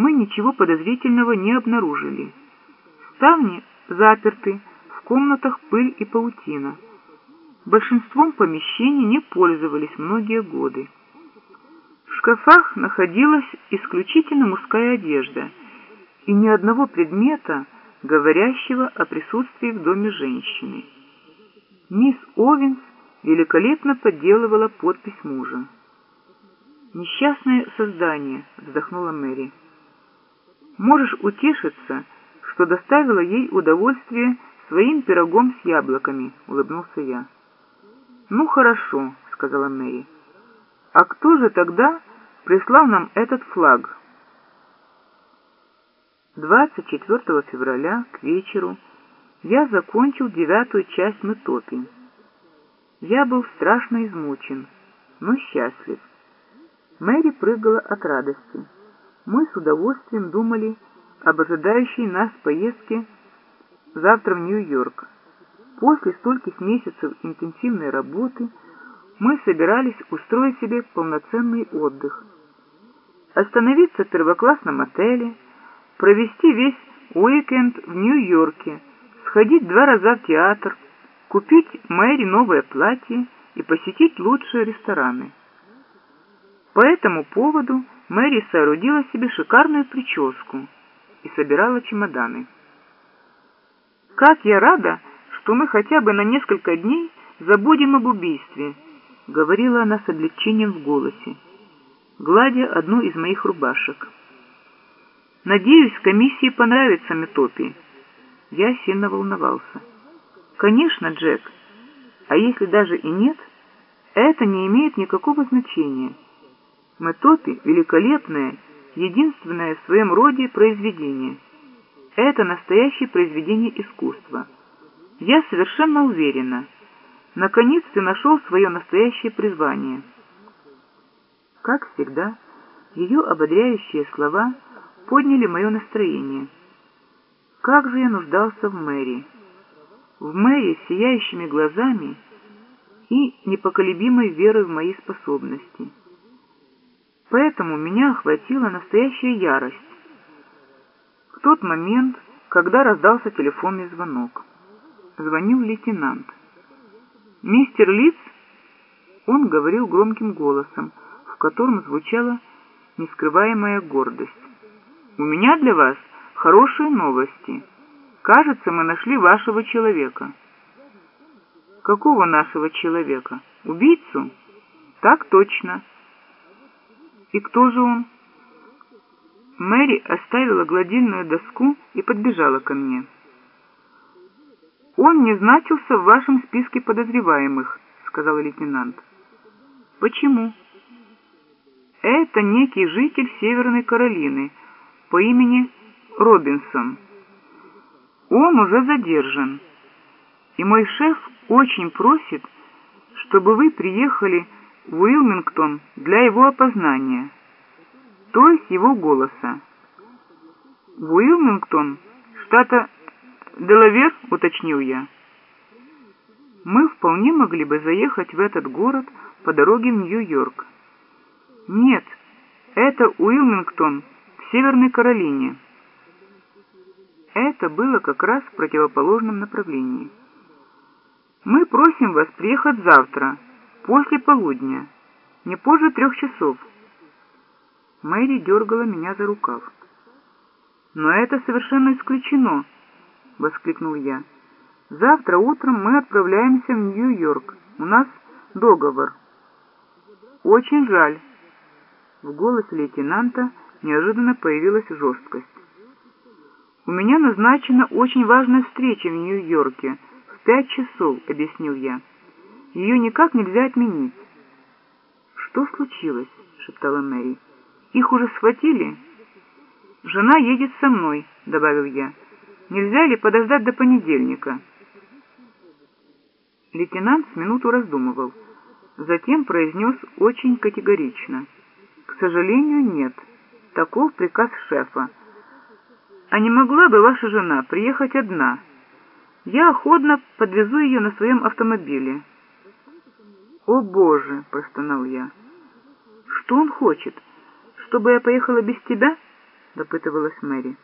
мы ничего подозрительного не обнаружили. Ставни заперты, в комнатах пыль и паутина. Большинством помещений не пользовались многие годы. В шкафах находилась исключительно мужская одежда и ни одного предмета, говорящего о присутствии в доме женщины. Мисс Овенс великолепно подделывала подпись мужа. «Несчастное создание», — вздохнула Мэри. «Можешь утешиться, что доставила ей удовольствие своим пирогом с яблоками», — улыбнулся я. «Ну, хорошо», — сказала Мэри. «А кто же тогда прислал нам этот флаг?» 24 февраля к вечеру я закончил девятую часть Метопи. Я был страшно измучен, но счастлив. Мэри прыгала от радости. Мы с удовольствием думали об ожидающей нас поездке завтра в Нью-Йорк. После стольких месяцев интенсивной работы мы собирались устроить себе полноценный отдых. Остановиться в первоклассном отеле, провести весь уикенд в Нью-Йорке, сходить два раза в театр, купить Мэри новое платье и посетить лучшие рестораны. По этому поводу Мэри соорудила себе шикарную прическу и собирала чемоданы. «Как я рада, что мы хотя бы на несколько дней забудем об убийстве», — говорила она с облегчением в голосе, гладя одну из моих рубашек. «Надеюсь, комиссии понравится Метопи». Я сильно волновался. «Конечно, Джек. А если даже и нет, это не имеет никакого значения. Метопи — великолепное, единственное в своем роде произведение. Это настоящее произведение искусства. Я совершенно уверена. Наконец ты нашел свое настоящее призвание». Как всегда, ее ободряющие слова подняли мое настроение — как же я нуждался в Мэри! В Мэри с сияющими глазами и непоколебимой верой в мои способности. Поэтому меня охватила настоящая ярость. В тот момент, когда раздался телефонный звонок, звонил лейтенант. «Мистер Литц?» Он говорил громким голосом, в котором звучала нескрываемая гордость. «У меня для вас Хорошие новости. Кажется, мы нашли вашего человека. Какого нашего человека? Убийцу? Так точно. И кто же он? Мэри оставила гладильную доску и подбежала ко мне. «Он не значился в вашем списке подозреваемых», — сказал лейтенант. «Почему?» «Это некий житель Северной Каролины по имени Робинсон. Он уже задержан, и мой шеф очень просит, чтобы вы приехали Уилмингтон для его опознания, то есть его голоса. Уилмингтон, штата Делавер, уточнил я. Мы вполне могли бы заехать в этот город по дороге в Нью-Йорк. Нет, это Уилмингтон в Северной Каролине. Это было как раз в противоположном направлении. «Мы просим вас приехать завтра, после полудня, не позже трех часов». Мэри дергала меня за рукав. «Но это совершенно исключено!» — воскликнул я. «Завтра утром мы отправляемся в Нью-Йорк. У нас договор». «Очень жаль». В голосе лейтенанта неожиданно появилась жесткость. «У меня назначена очень важная встреча в Нью-Йорке. В пять часов», — объяснил я. «Ее никак нельзя отменить». «Что случилось?» — шептала Мэри. «Их уже схватили?» «Жена едет со мной», — добавил я. «Нельзя ли подождать до понедельника?» Лейтенант с минуту раздумывал. Затем произнес очень категорично. «К сожалению, нет. Таков приказ шефа. А не могла бы ваша жена приехать одна? Я охотно подвезу ее на своем автомобиле. «О, Боже!» — простонал я. «Что он хочет? Чтобы я поехала без тебя?» допытывалась Мэри.